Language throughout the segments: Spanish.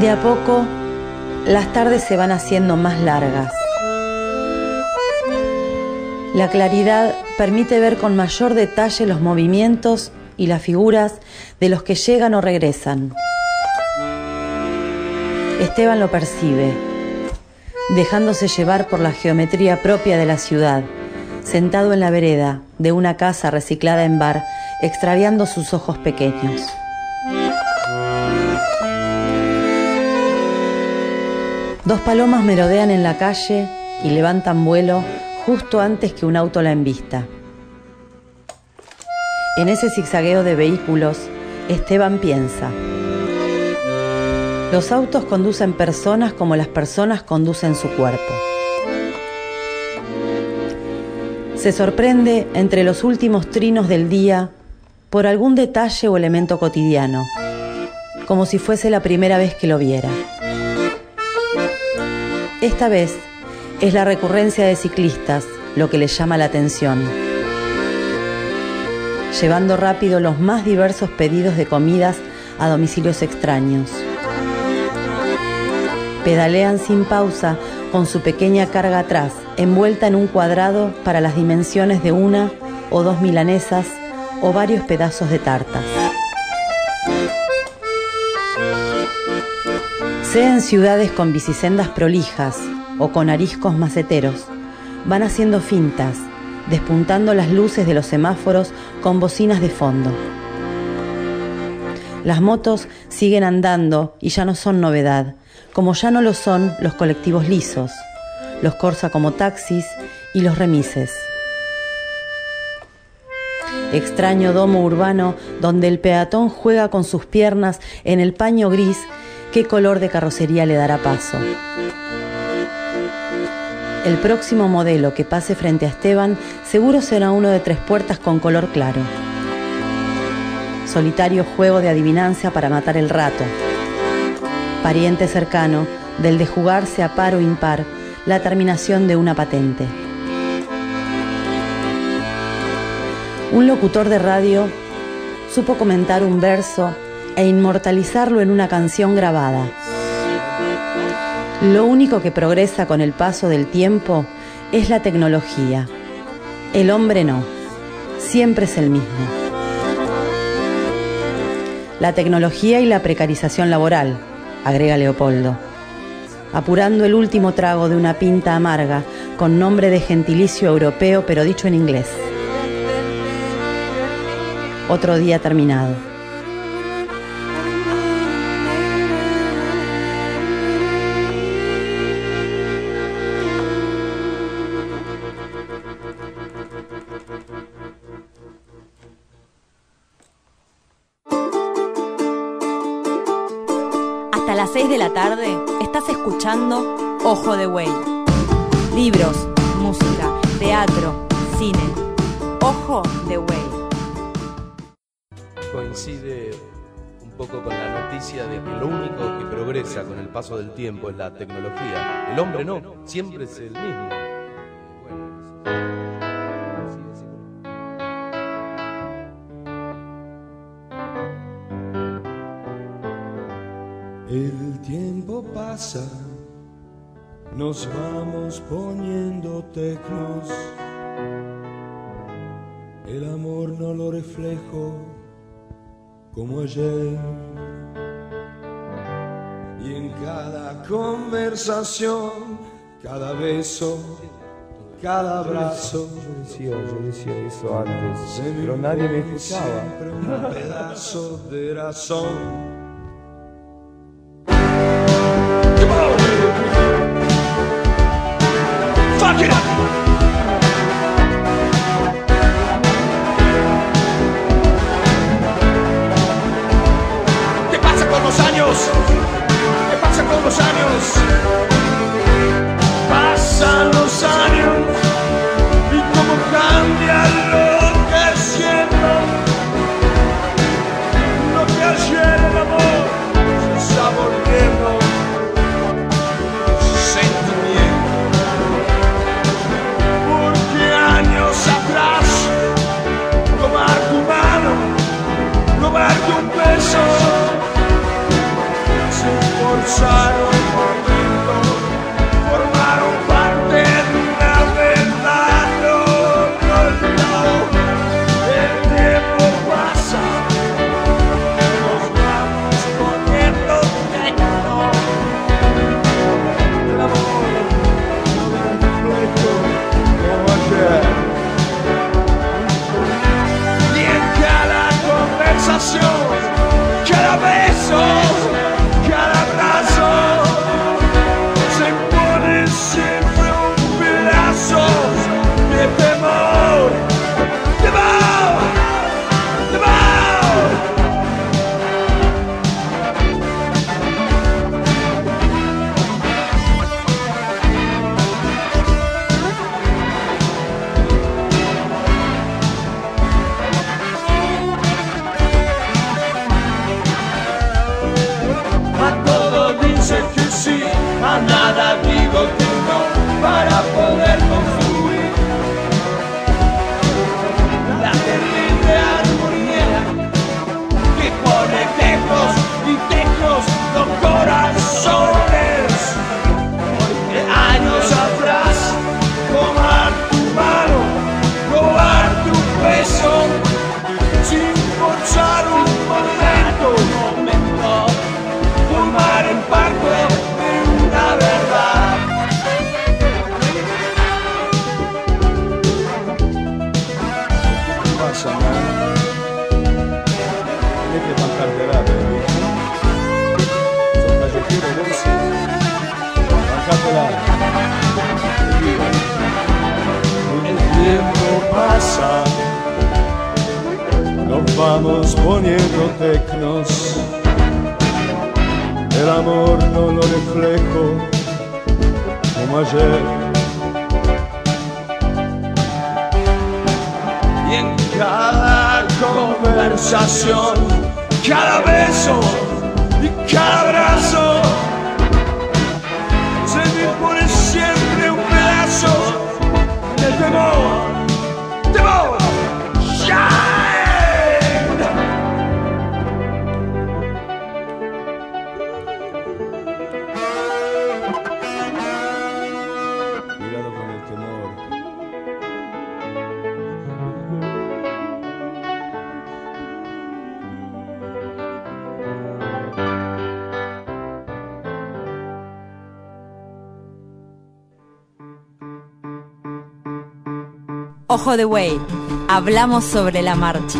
De a poco, las tardes se van haciendo más largas. La claridad permite ver con mayor detalle los movimientos y las figuras de los que llegan o regresan. Esteban lo percibe, dejándose llevar por la geometría propia de la ciudad, sentado en la vereda de una casa reciclada en bar, extraviando sus ojos pequeños. Dos palomas merodean en la calle y levantan vuelo justo antes que un auto la embista. En ese zigzagueo de vehículos, Esteban piensa. Los autos conducen personas como las personas conducen su cuerpo. Se sorprende entre los últimos trinos del día por algún detalle o elemento cotidiano, como si fuese la primera vez que lo viera. Esta vez es la recurrencia de ciclistas lo que le llama la atención, llevando rápido los más diversos pedidos de comidas a domicilios extraños pedalean sin pausa con su pequeña carga atrás, envuelta en un cuadrado para las dimensiones de una o dos milanesas o varios pedazos de tartas. Sea en ciudades con bicisendas prolijas o con ariscos maceteros, van haciendo fintas, despuntando las luces de los semáforos con bocinas de fondo. Las motos siguen andando y ya no son novedad, como ya no lo son los colectivos lisos, los Corsa como taxis y los remises. Extraño domo urbano donde el peatón juega con sus piernas en el paño gris, ¿qué color de carrocería le dará paso? El próximo modelo que pase frente a Esteban seguro será uno de tres puertas con color claro. Solitario juego de adivinancia para matar el rato pariente cercano del de jugarse a par o impar la terminación de una patente. Un locutor de radio supo comentar un verso e inmortalizarlo en una canción grabada. Lo único que progresa con el paso del tiempo es la tecnología. El hombre no, siempre es el mismo. La tecnología y la precarización laboral, agrega Leopoldo, apurando el último trago de una pinta amarga con nombre de gentilicio europeo pero dicho en inglés. Otro día terminado. Paso del tiempo es la tecnología. El hombre no, siempre es el mismo. El tiempo pasa, nos vamos poniendo tecnos. El amor no lo reflejo como ayer y en cada conversación, cada beso, cada abrazo. Yo decía, yo decía eso antes, pero nadie me escuchaba. Un pedazo de razón. Fuck it up! amor no lo reflejo como ayer. Y en cada conversación, cada beso y cada abrazo, se me pone siempre un pedazo de temor. Ojo. Hablamos sobre la marcha.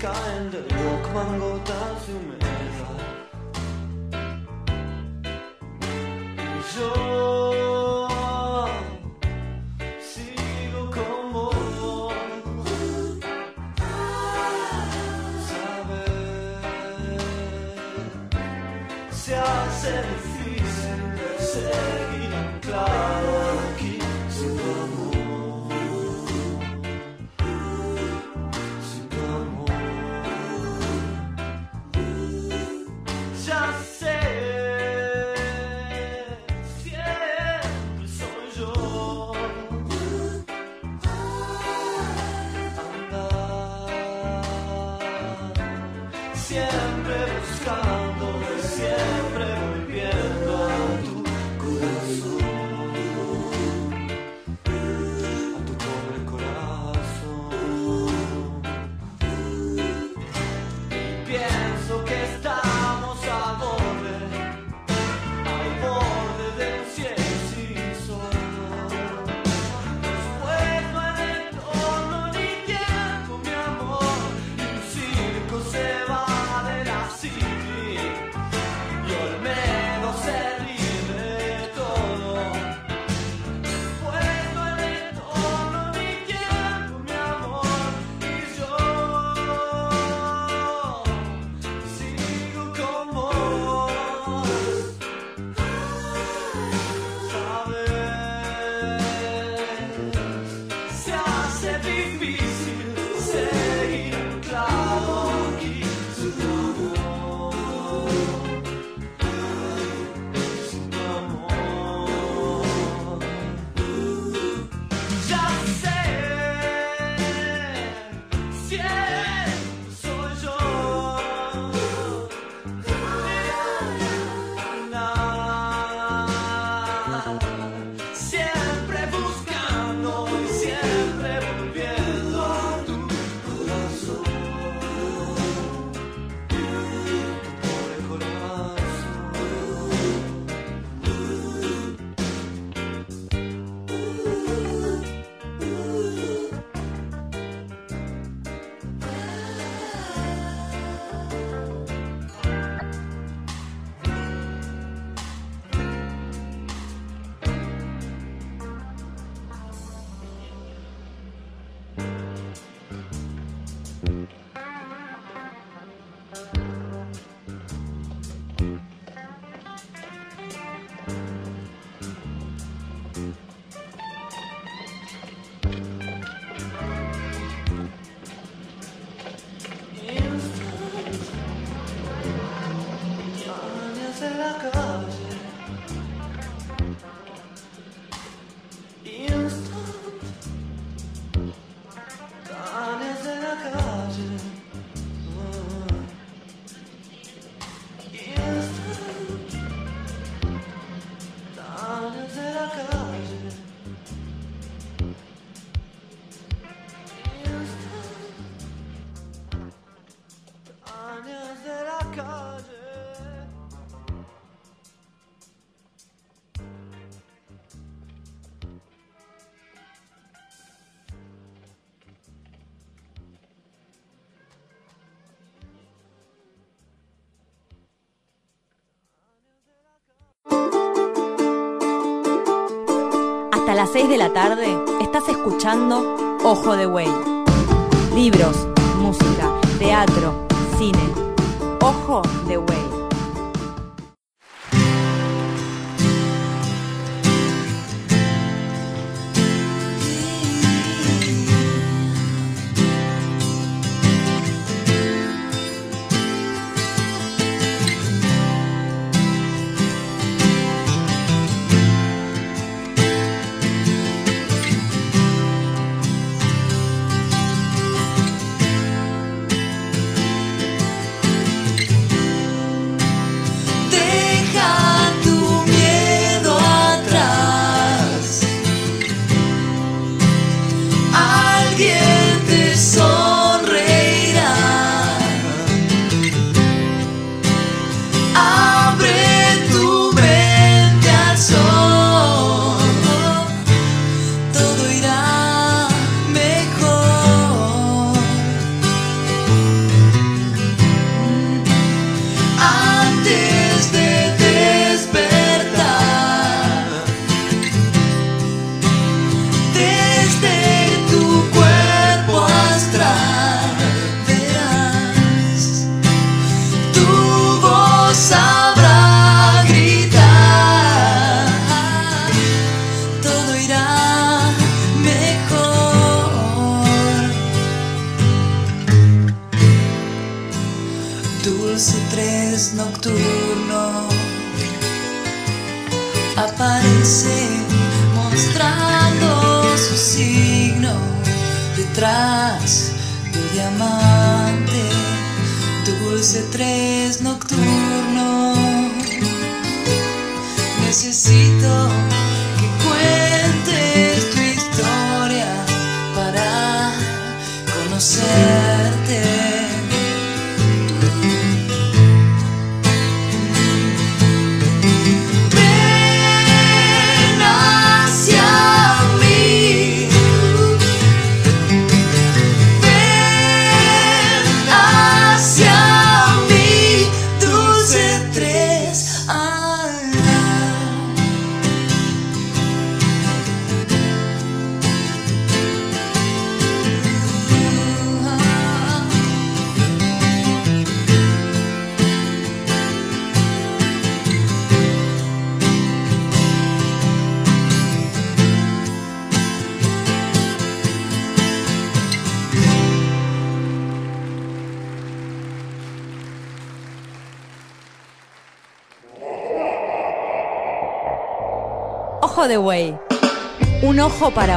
kind of look man go down to me las 6 de la tarde estás escuchando Ojo de Güey. Libros, música, teatro, cine. Ojo de Güey.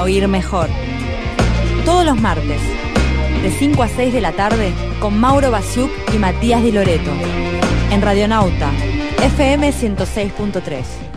Oír mejor. Todos los martes, de 5 a 6 de la tarde, con Mauro Basiuk y Matías Di Loreto. En Radionauta, FM 106.3.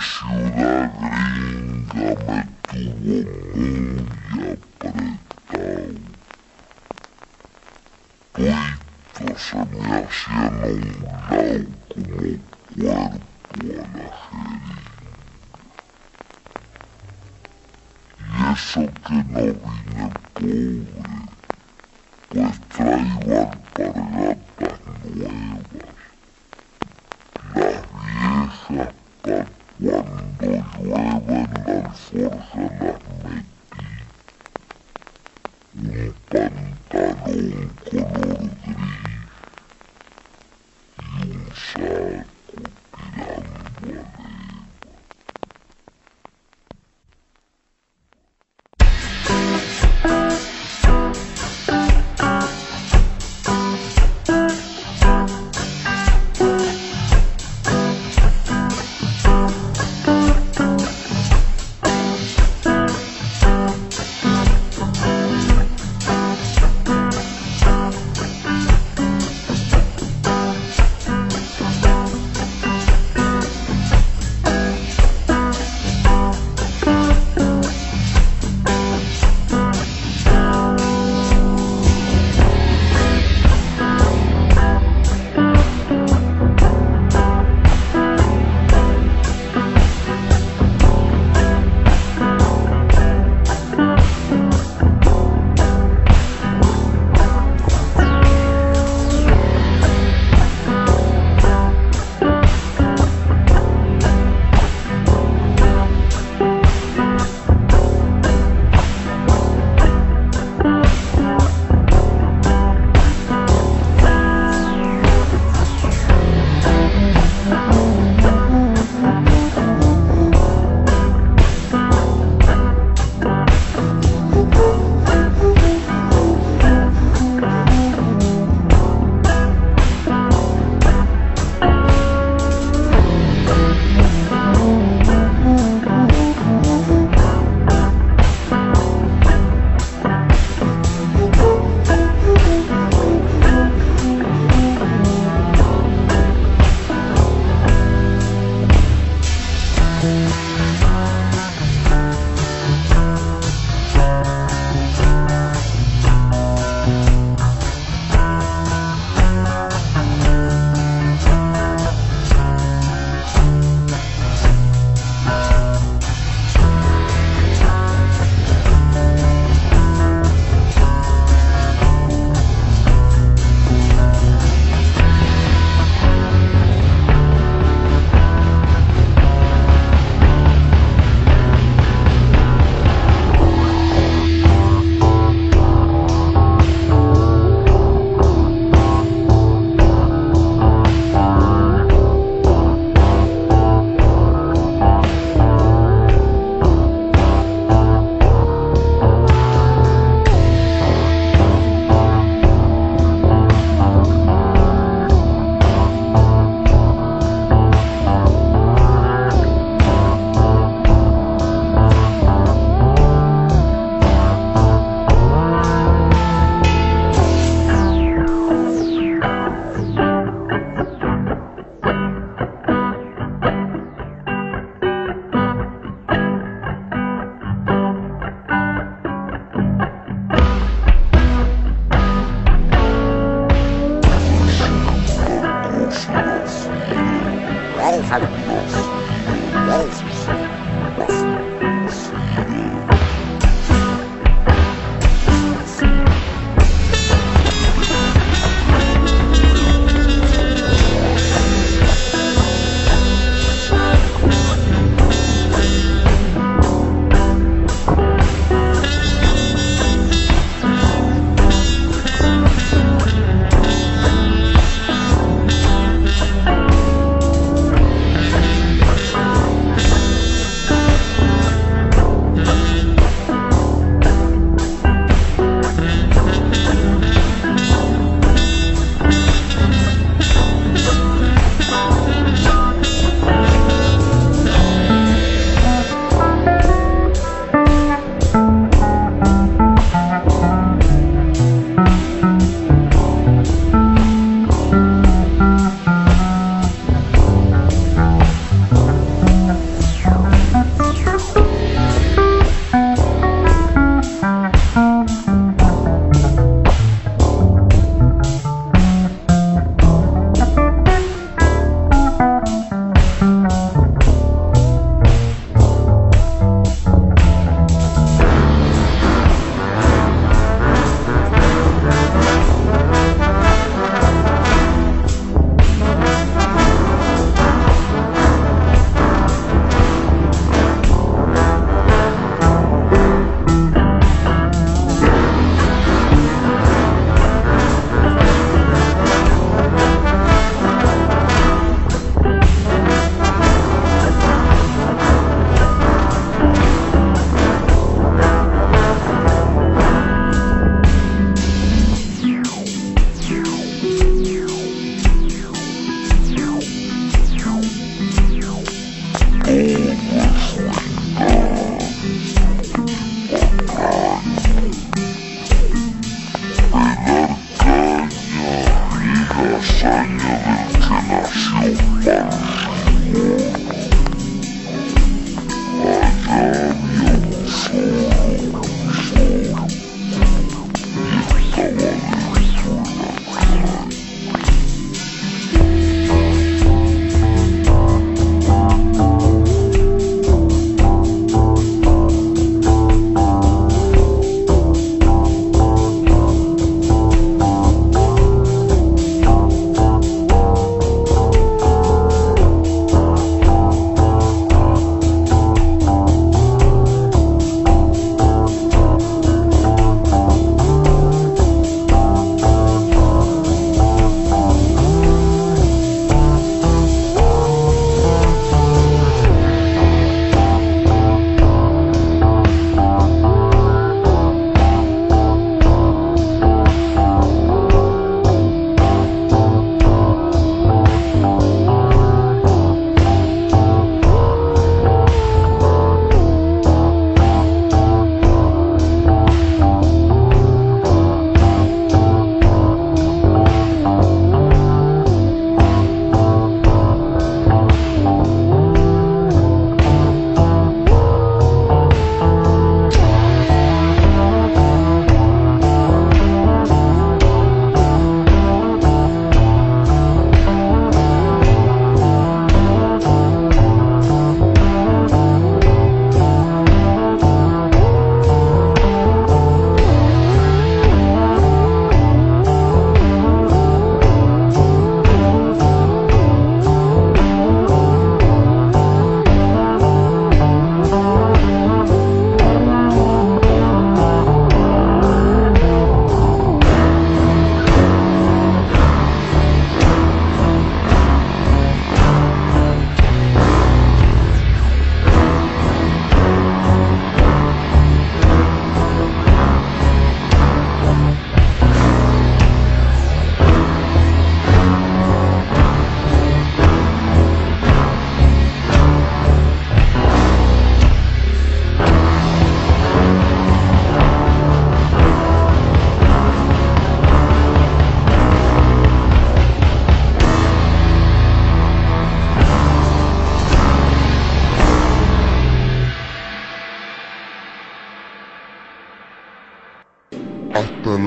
ciudad gringa me tuvo muy apretado. Tuito se me hacían a un lado como cuerpo a la jeringa. Y eso que no vine pobre, pues traigo alpargatas nuevas, las viejas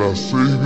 hasta las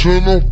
channel.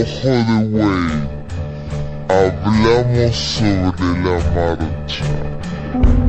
Ojo de Güey. Hablamos sobre la marcha.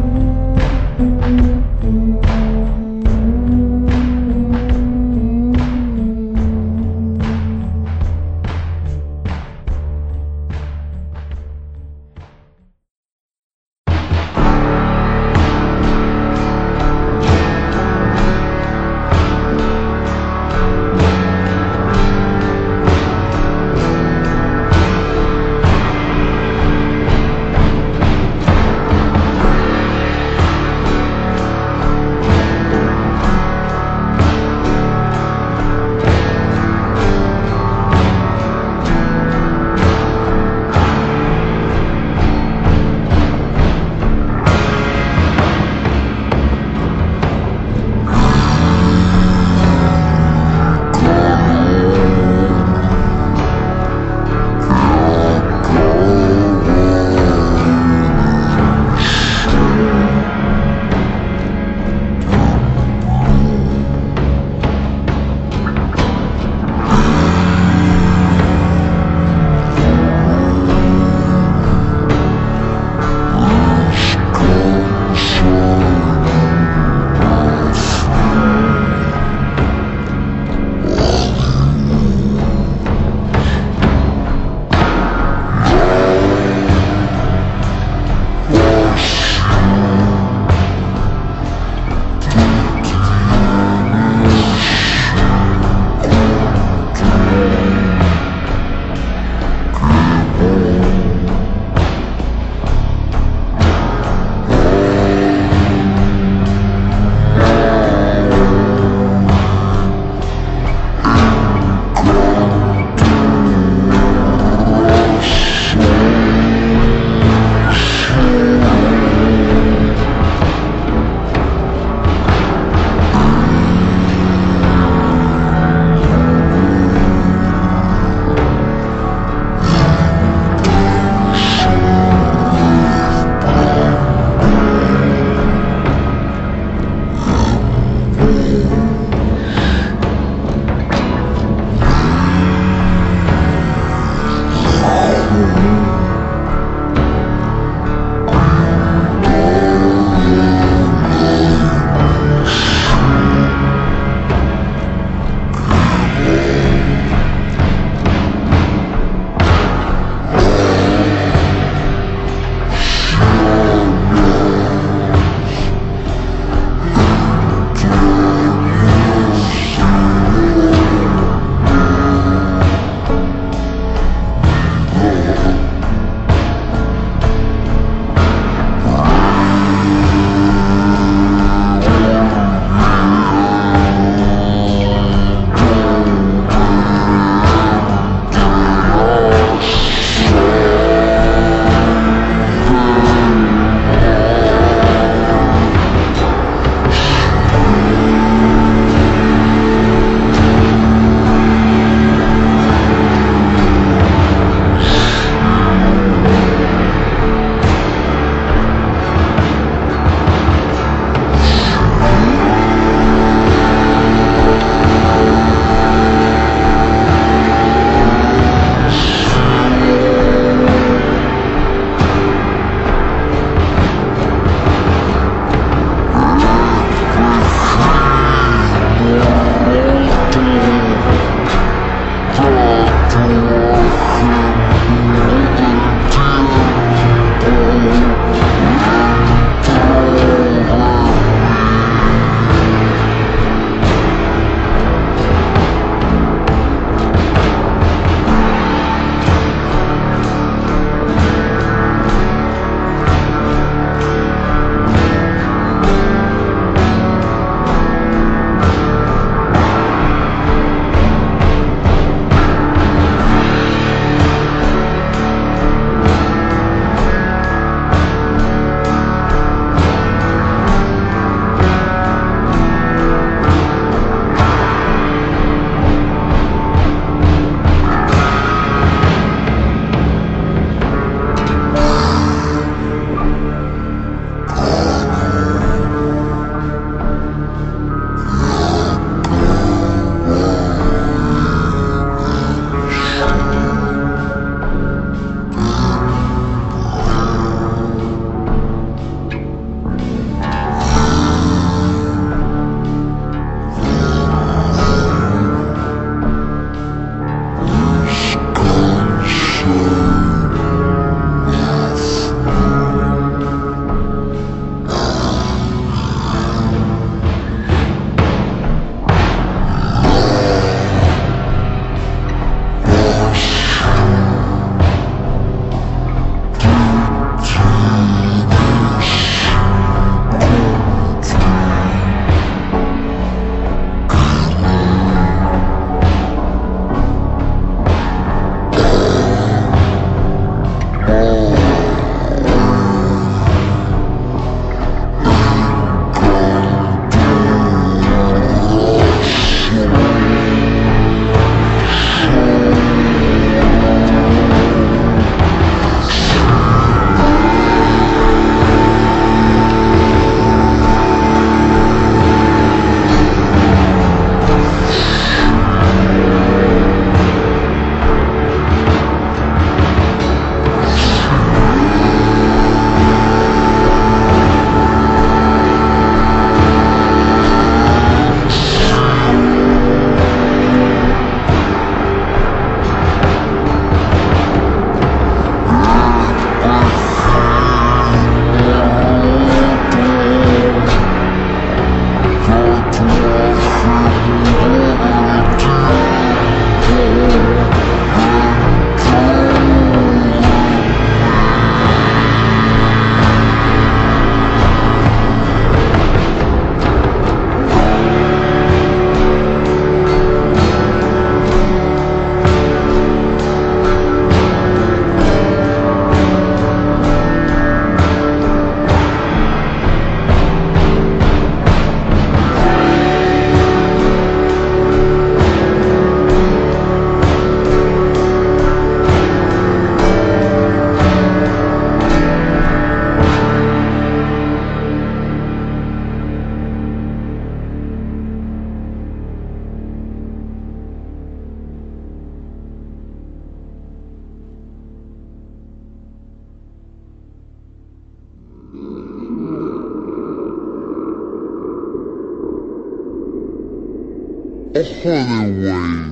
Buey.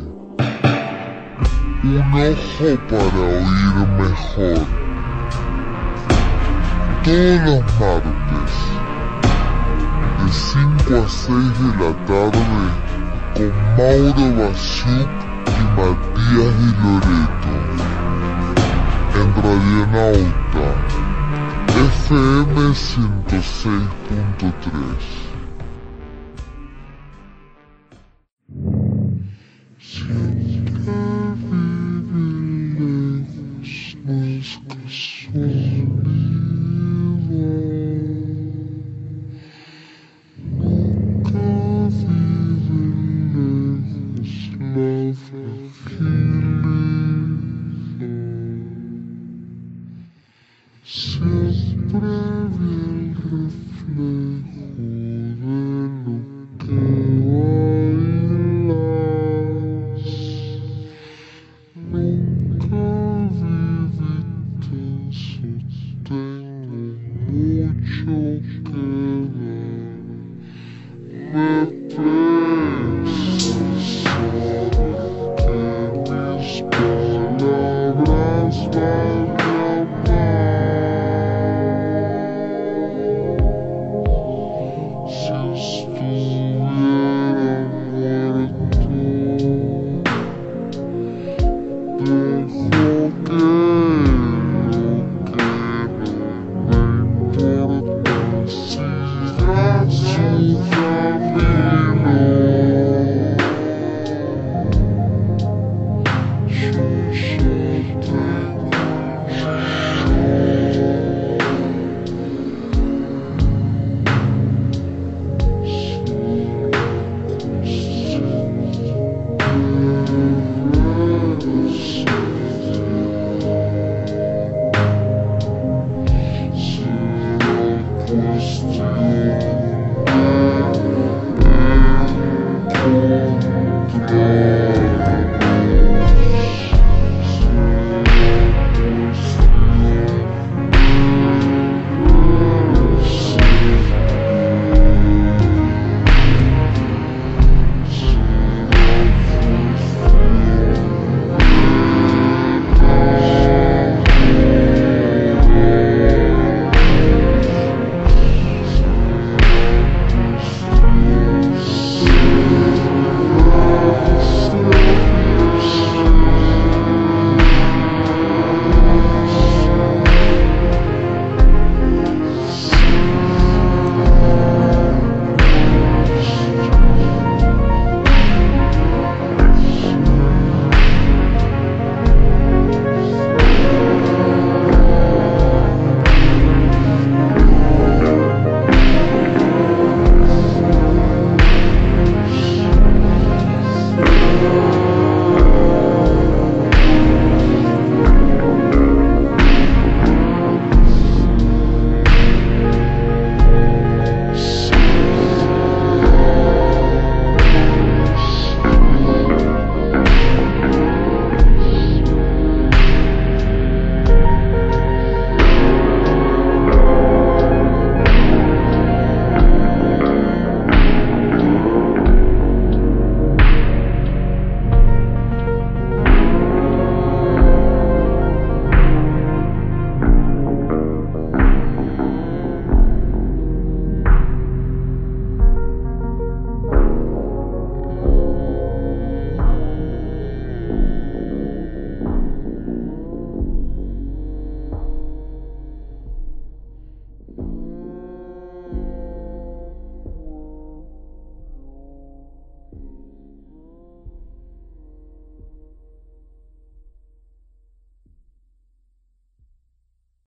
Un ojo para oír mejor. Todos los martes, de 5 a 6 de la tarde, con Mauro Basiuk y Matías Di Loreto. En Radionauta, FM 106.3.